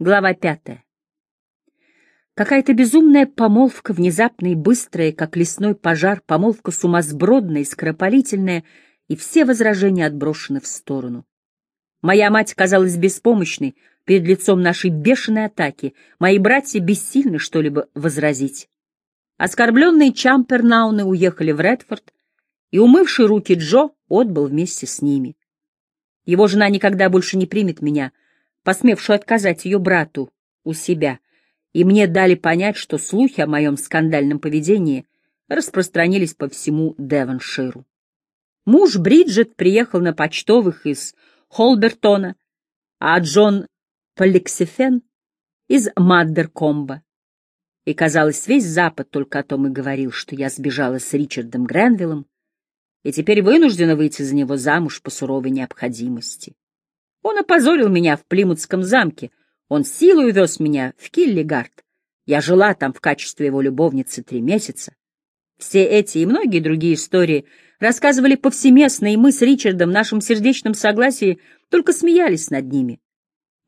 Глава пятая. Какая-то безумная помолвка, внезапная и быстрая, как лесной пожар, помолвка сумасбродная, скоропалительная, и все возражения отброшены в сторону. Моя мать казалась беспомощной перед лицом нашей бешеной атаки, мои братья бессильны что-либо возразить. Оскорбленные Чампернауны уехали в Редфорд, и умывший руки Джо отбыл вместе с ними. Его жена никогда больше не примет меня — посмевшую отказать ее брату у себя, и мне дали понять, что слухи о моем скандальном поведении распространились по всему Девонширу. Муж Бриджит приехал на почтовых из Холбертона, а Джон Поликсифен — из Маддеркомба. И, казалось, весь Запад только о том и говорил, что я сбежала с Ричардом Гренвиллом и теперь вынуждена выйти за него замуж по суровой необходимости. Он опозорил меня в Плимутском замке. Он силой увез меня в Киллигард. Я жила там в качестве его любовницы три месяца. Все эти и многие другие истории рассказывали повсеместно, и мы с Ричардом в нашем сердечном согласии только смеялись над ними.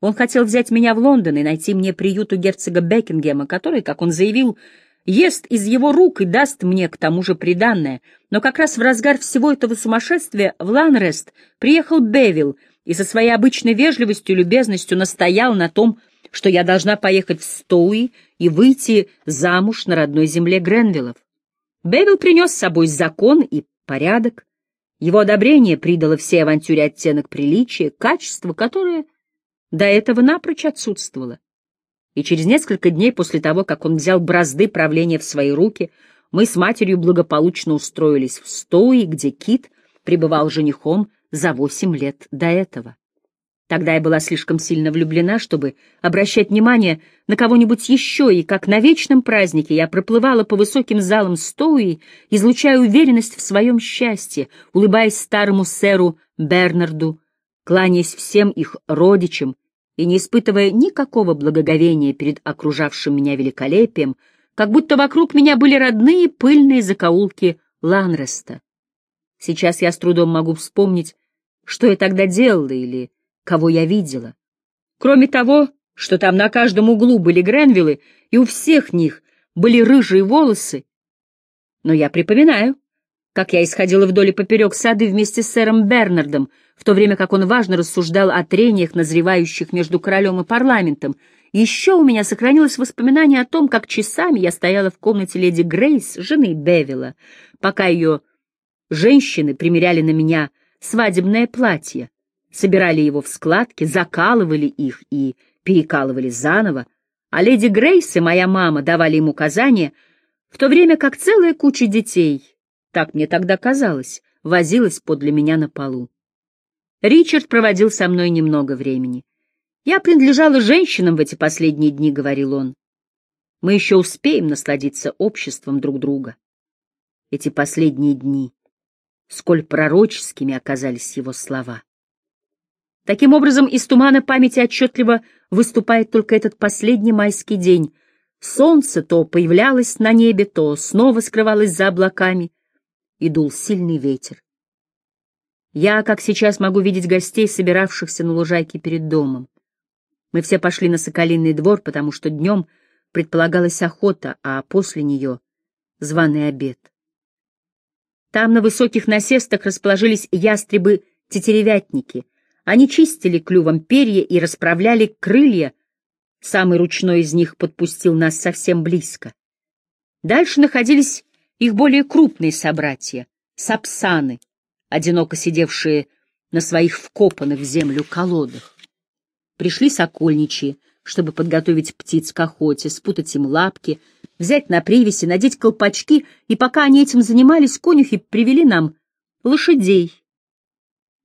Он хотел взять меня в Лондон и найти мне приют у герцога Бекингема, который, как он заявил, ест из его рук и даст мне к тому же приданное. Но как раз в разгар всего этого сумасшествия в Ланрест приехал Бевилл, и со своей обычной вежливостью и любезностью настоял на том, что я должна поехать в Стоуи и выйти замуж на родной земле Гренвиллов. Бевил принес с собой закон и порядок. Его одобрение придало всей авантюре оттенок приличия, качество, которое до этого напрочь отсутствовало. И через несколько дней после того, как он взял бразды правления в свои руки, мы с матерью благополучно устроились в Стоуи, где Кит пребывал женихом за восемь лет до этого. Тогда я была слишком сильно влюблена, чтобы обращать внимание на кого-нибудь еще, и как на вечном празднике я проплывала по высоким залам Стоуи, излучая уверенность в своем счастье, улыбаясь старому сэру Бернарду, кланяясь всем их родичам и не испытывая никакого благоговения перед окружавшим меня великолепием, как будто вокруг меня были родные пыльные закоулки Ланреста. Сейчас я с трудом могу вспомнить, что я тогда делала или кого я видела. Кроме того, что там на каждом углу были Гренвиллы, и у всех них были рыжие волосы. Но я припоминаю, как я исходила вдоль и поперек сады вместе с сэром Бернардом, в то время как он важно рассуждал о трениях, назревающих между королем и парламентом. Еще у меня сохранилось воспоминание о том, как часами я стояла в комнате леди Грейс, жены Бевила, пока ее Женщины примеряли на меня свадебное платье, собирали его в складки, закалывали их и перекалывали заново, а леди Грейс и моя мама давали им указания, в то время как целая куча детей, так мне тогда казалось, возилась подле меня на полу. Ричард проводил со мной немного времени. «Я принадлежала женщинам в эти последние дни», — говорил он. «Мы еще успеем насладиться обществом друг друга». Эти последние дни сколь пророческими оказались его слова. Таким образом, из тумана памяти отчетливо выступает только этот последний майский день. Солнце то появлялось на небе, то снова скрывалось за облаками, и дул сильный ветер. Я, как сейчас, могу видеть гостей, собиравшихся на лужайке перед домом. Мы все пошли на Соколиный двор, потому что днем предполагалась охота, а после нее — званый обед. Там на высоких насестах расположились ястребы-тетеревятники. Они чистили клювом перья и расправляли крылья. Самый ручной из них подпустил нас совсем близко. Дальше находились их более крупные собратья — сапсаны, одиноко сидевшие на своих вкопанных в землю колодах. Пришли сокольничьи, чтобы подготовить птиц к охоте, спутать им лапки — взять на привязи, надеть колпачки, и пока они этим занимались, конюхи привели нам лошадей.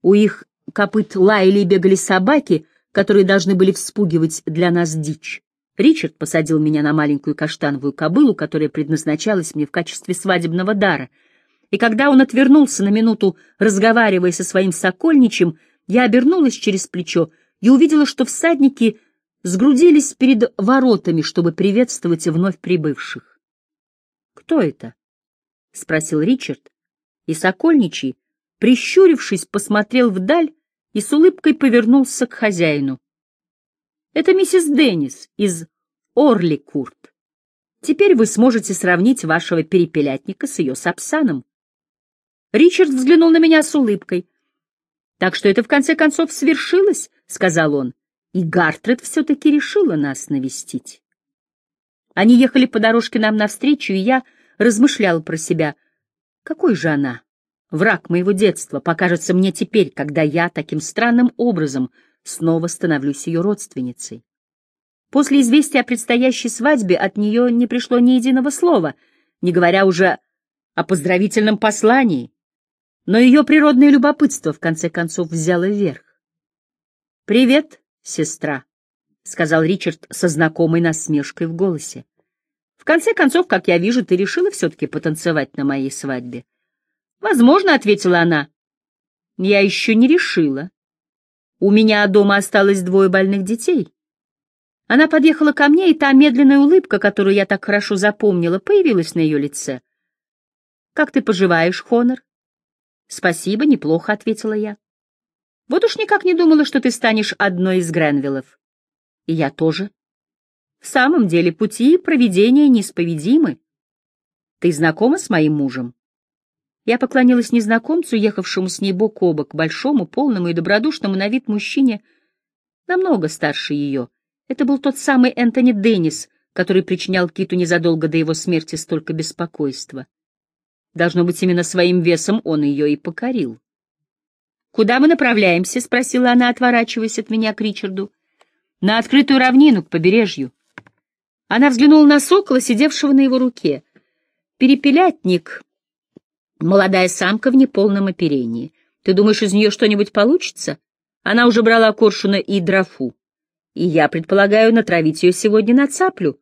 У их копыт лаяли и бегали собаки, которые должны были вспугивать для нас дичь. Ричард посадил меня на маленькую каштановую кобылу, которая предназначалась мне в качестве свадебного дара. И когда он отвернулся на минуту, разговаривая со своим сокольничем, я обернулась через плечо и увидела, что всадники сгрудились перед воротами, чтобы приветствовать вновь прибывших. «Кто это?» — спросил Ричард, и Сокольничий, прищурившись, посмотрел вдаль и с улыбкой повернулся к хозяину. Это миссис Деннис из Орликурт. Теперь вы сможете сравнить вашего перепелятника с ее сапсаном. Ричард взглянул на меня с улыбкой. «Так что это в конце концов свершилось», — сказал он, — «и Гартред все-таки решила нас навестить». Они ехали по дорожке нам навстречу, и я размышлял про себя. Какой же она, враг моего детства, покажется мне теперь, когда я таким странным образом снова становлюсь ее родственницей? После известия о предстоящей свадьбе от нее не пришло ни единого слова, не говоря уже о поздравительном послании, но ее природное любопытство в конце концов взяло верх. «Привет, сестра», — сказал Ричард со знакомой насмешкой в голосе. «В конце концов, как я вижу, ты решила все-таки потанцевать на моей свадьбе». «Возможно», — ответила она. «Я еще не решила. У меня дома осталось двое больных детей». Она подъехала ко мне, и та медленная улыбка, которую я так хорошо запомнила, появилась на ее лице. «Как ты поживаешь, Хонор?» «Спасибо, неплохо», — ответила я. «Вот уж никак не думала, что ты станешь одной из Гренвиллов». И я тоже. В самом деле пути проведения неисповедимы. Ты знакома с моим мужем? Я поклонилась незнакомцу, ехавшему с ней бок о бок, большому, полному и добродушному на вид мужчине, намного старше ее. Это был тот самый Энтони Деннис, который причинял Киту незадолго до его смерти столько беспокойства. Должно быть, именно своим весом он ее и покорил. «Куда мы направляемся?» — спросила она, отворачиваясь от меня к Ричарду на открытую равнину к побережью. Она взглянула на сокола, сидевшего на его руке. Перепелятник, молодая самка в неполном оперении. Ты думаешь, из нее что-нибудь получится? Она уже брала коршуна и дрофу. И я предполагаю натравить ее сегодня на цаплю,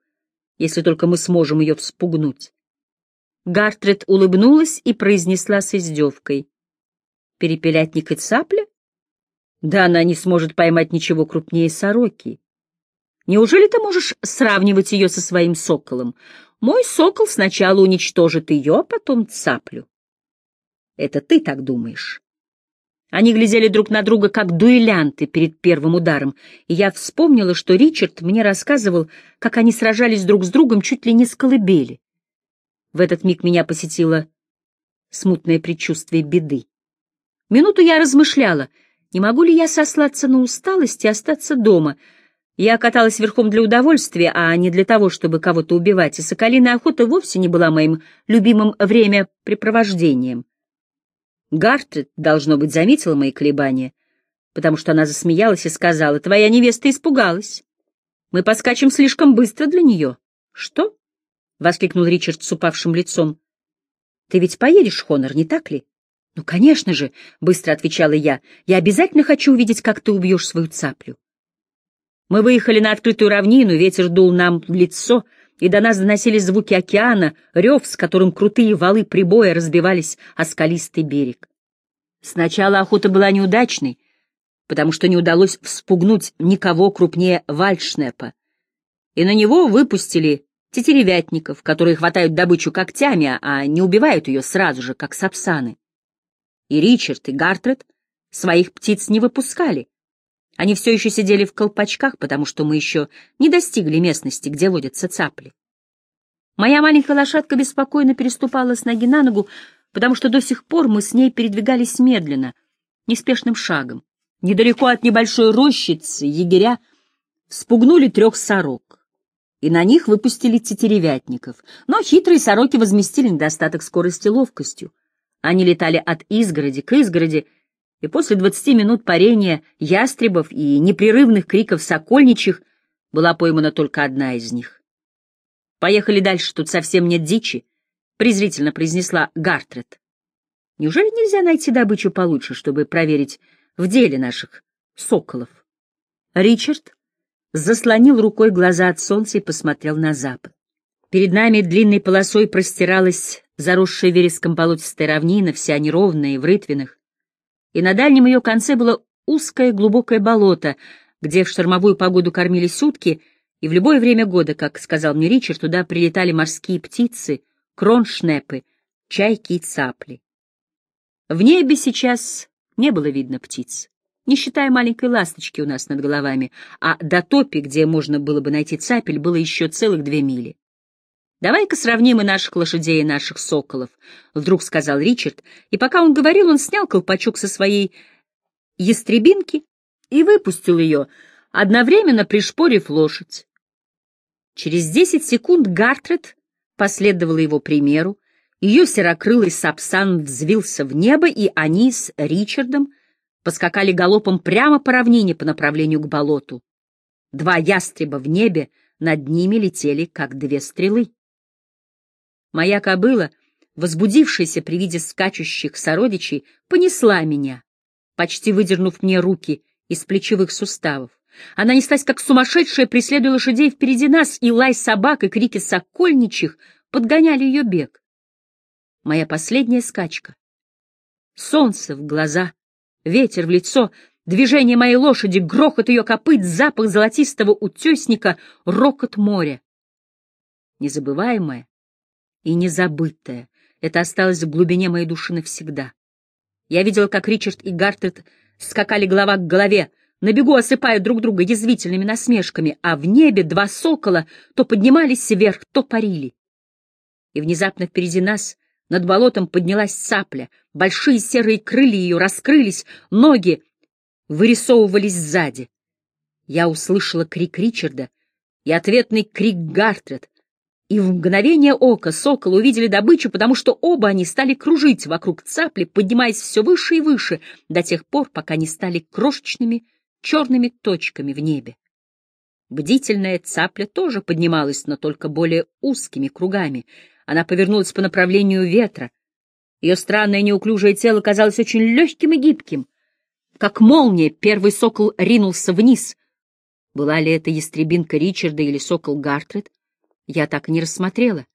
если только мы сможем ее вспугнуть. Гартрет улыбнулась и произнесла с издевкой. «Перепелятник и цапля? Да она не сможет поймать ничего крупнее сороки. Неужели ты можешь сравнивать ее со своим соколом? Мой сокол сначала уничтожит ее, а потом цаплю. Это ты так думаешь. Они глядели друг на друга, как дуэлянты перед первым ударом, и я вспомнила, что Ричард мне рассказывал, как они сражались друг с другом чуть ли не с колыбели. В этот миг меня посетило смутное предчувствие беды. Минуту я размышляла — не могу ли я сослаться на усталость и остаться дома? Я каталась верхом для удовольствия, а не для того, чтобы кого-то убивать, и соколиная охота вовсе не была моим любимым времяпрепровождением. Гартрид, должно быть, заметила мои колебания, потому что она засмеялась и сказала, «Твоя невеста испугалась. Мы поскачем слишком быстро для нее». «Что?» — воскликнул Ричард с упавшим лицом. «Ты ведь поедешь, Хонор, не так ли?» «Ну, конечно же», — быстро отвечала я, — «я обязательно хочу увидеть, как ты убьешь свою цаплю». Мы выехали на открытую равнину, ветер дул нам в лицо, и до нас доносились звуки океана, рев, с которым крутые валы прибоя разбивались о скалистый берег. Сначала охота была неудачной, потому что не удалось вспугнуть никого крупнее вальшнепа, и на него выпустили тетеревятников, которые хватают добычу когтями, а не убивают ее сразу же, как сапсаны. И Ричард, и Гартред своих птиц не выпускали. Они все еще сидели в колпачках, потому что мы еще не достигли местности, где водятся цапли. Моя маленькая лошадка беспокойно переступала с ноги на ногу, потому что до сих пор мы с ней передвигались медленно, неспешным шагом. Недалеко от небольшой рощицы егеря спугнули трех сорок, и на них выпустили тетеревятников, но хитрые сороки возместили недостаток скорости ловкостью. Они летали от изгороди к изгороди, и после двадцати минут парения ястребов и непрерывных криков сокольничьих была поймана только одна из них. «Поехали дальше, тут совсем нет дичи», — презрительно произнесла Гартрет. «Неужели нельзя найти добычу получше, чтобы проверить в деле наших соколов?» Ричард заслонил рукой глаза от солнца и посмотрел на запад. Перед нами длинной полосой простиралась заросшая вереском болотистая равнина, вся неровная и в рытвинах, и на дальнем ее конце было узкое глубокое болото, где в штормовую погоду кормились утки, и в любое время года, как сказал мне Ричард, туда прилетали морские птицы, кроншнепы, чайки и цапли. В небе сейчас не было видно птиц. не считая маленькой ласточки у нас над головами, а до топи, где можно было бы найти цапель, было еще целых две мили. «Давай-ка сравним и наших лошадей, и наших соколов», — вдруг сказал Ричард, и пока он говорил, он снял колпачок со своей ястребинки и выпустил ее, одновременно пришпорив лошадь. Через десять секунд Гартрет последовала его примеру, ее серокрылый сапсан взвился в небо, и они с Ричардом поскакали галопом прямо по равнине по направлению к болоту. Два ястреба в небе над ними летели, как две стрелы. Моя кобыла, возбудившаяся при виде скачущих сородичей, понесла меня, почти выдернув мне руки из плечевых суставов. Она неслась, как сумасшедшая, преследуя лошадей впереди нас, и лай собак и крики сокольничих подгоняли ее бег моя последняя скачка. Солнце в глаза, ветер в лицо, движение моей лошади, грохот ее копыт, запах золотистого утесника, рокот моря. Незабываемое и незабытое, это осталось в глубине моей души навсегда. Я видела, как Ричард и Гартрид скакали голова к голове, на бегу осыпая друг друга язвительными насмешками, а в небе два сокола то поднимались вверх, то парили. И внезапно впереди нас над болотом поднялась цапля, большие серые крылья ее раскрылись, ноги вырисовывались сзади. Я услышала крик Ричарда и ответный крик Гартред, и в мгновение ока соколы увидели добычу, потому что оба они стали кружить вокруг цапли, поднимаясь все выше и выше, до тех пор, пока не стали крошечными черными точками в небе. Бдительная цапля тоже поднималась, но только более узкими кругами, она повернулась по направлению ветра. Ее странное неуклюжее тело казалось очень легким и гибким. Как молния, первый сокол ринулся вниз. Была ли это ястребинка Ричарда или сокол Гартрет, я так не рассмотрела.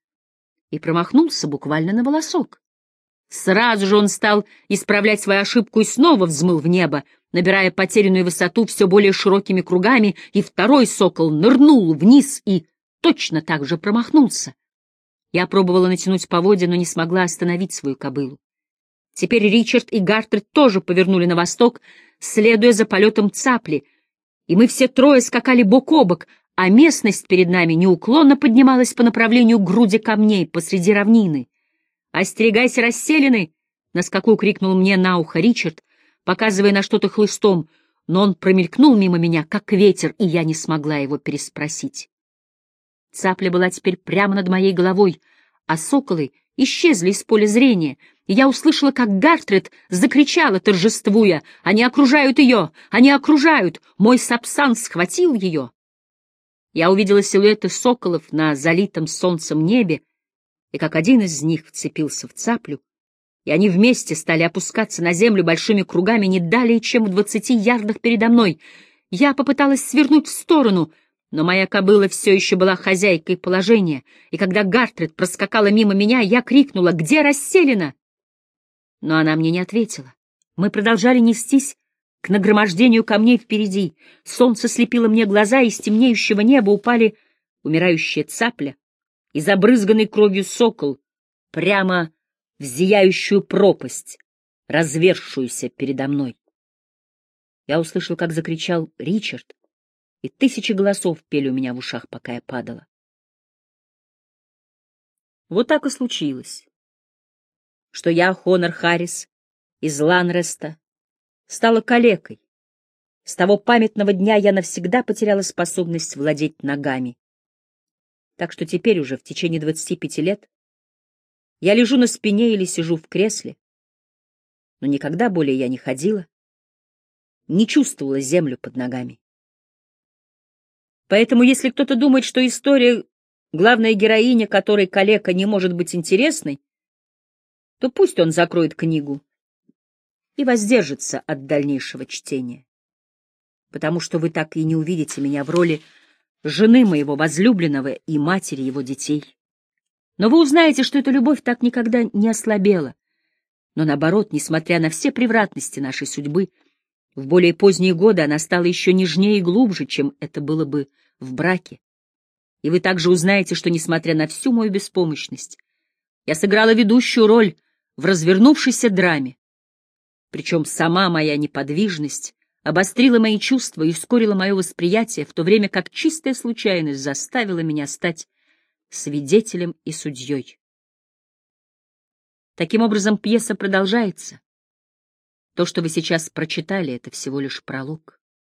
И промахнулся буквально на волосок. Сразу же он стал исправлять свою ошибку и снова взмыл в небо, набирая потерянную высоту все более широкими кругами, и второй сокол нырнул вниз и точно так же промахнулся. Я пробовала натянуть поводья, но не смогла остановить свою кобылу. Теперь Ричард и Гартрид тоже повернули на восток, следуя за полетом цапли, и мы все трое скакали бок о бок, а местность перед нами неуклонно поднималась по направлению груди камней посреди равнины. «Остерегайся, расселены!» — на скаку крикнул мне на ухо Ричард, показывая на что-то хлыстом, но он промелькнул мимо меня, как ветер, и я не смогла его переспросить. Цапля была теперь прямо над моей головой, а соколы исчезли из поля зрения, и я услышала, как Гартрид закричала, торжествуя, «Они окружают ее! Они окружают! Мой сапсан схватил ее!» Я увидела силуэты соколов на залитом солнцем небе, и как один из них вцепился в цаплю, и они вместе стали опускаться на землю большими кругами не далее, чем в двадцати ярдах передо мной. Я попыталась свернуть в сторону — но моя кобыла все еще была хозяйкой положения, и когда Гартрид проскакала мимо меня, я крикнула «Где расселена?» Но она мне не ответила. Мы продолжали нестись к нагромождению камней впереди. Солнце слепило мне глаза, и с темнеющего неба упали умирающая цапля и забрызганный кровью сокол прямо в зияющую пропасть, развершуюся передо мной. Я услышал, как закричал Ричард, и тысячи голосов пели у меня в ушах, пока я падала. Вот так и случилось, что я, Хонор Харрис, из Ланреста, стала калекой. С того памятного дня я навсегда потеряла способность владеть ногами. Так что теперь уже в течение двадцати пяти лет я лежу на спине или сижу в кресле, но никогда более я не ходила, не чувствовала землю под ногами. Поэтому если кто-то думает, что история, главная героиня которой калека не может быть интересной, то пусть он закроет книгу и воздержится от дальнейшего чтения. Потому что вы так и не увидите меня в роли жены моего возлюбленного и матери его детей. Но вы узнаете, что эта любовь так никогда не ослабела. Но наоборот, несмотря на все превратности нашей судьбы, в более поздние годы она стала еще нежнее и глубже, чем это было бы в браке. И вы также узнаете, что, несмотря на всю мою беспомощность, я сыграла ведущую роль в развернувшейся драме. Причем сама моя неподвижность обострила мои чувства и ускорила мое восприятие, в то время как чистая случайность заставила меня стать свидетелем и судьей. Таким образом, пьеса продолжается. То, что вы сейчас прочитали, — это всего лишь пролог.